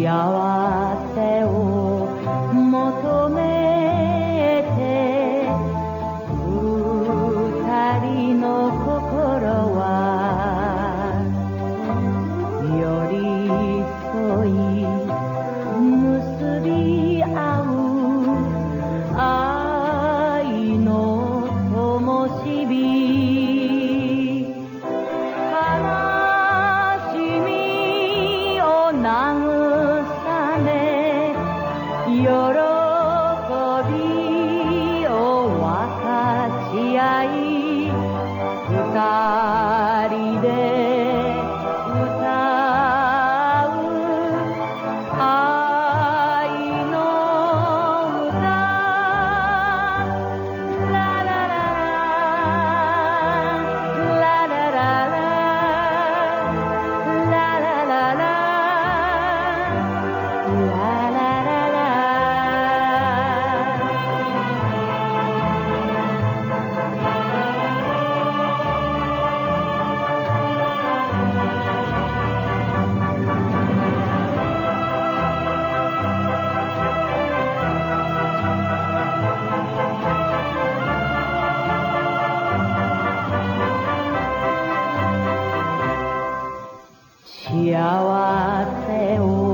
呀。喜びを分かち合い幸せを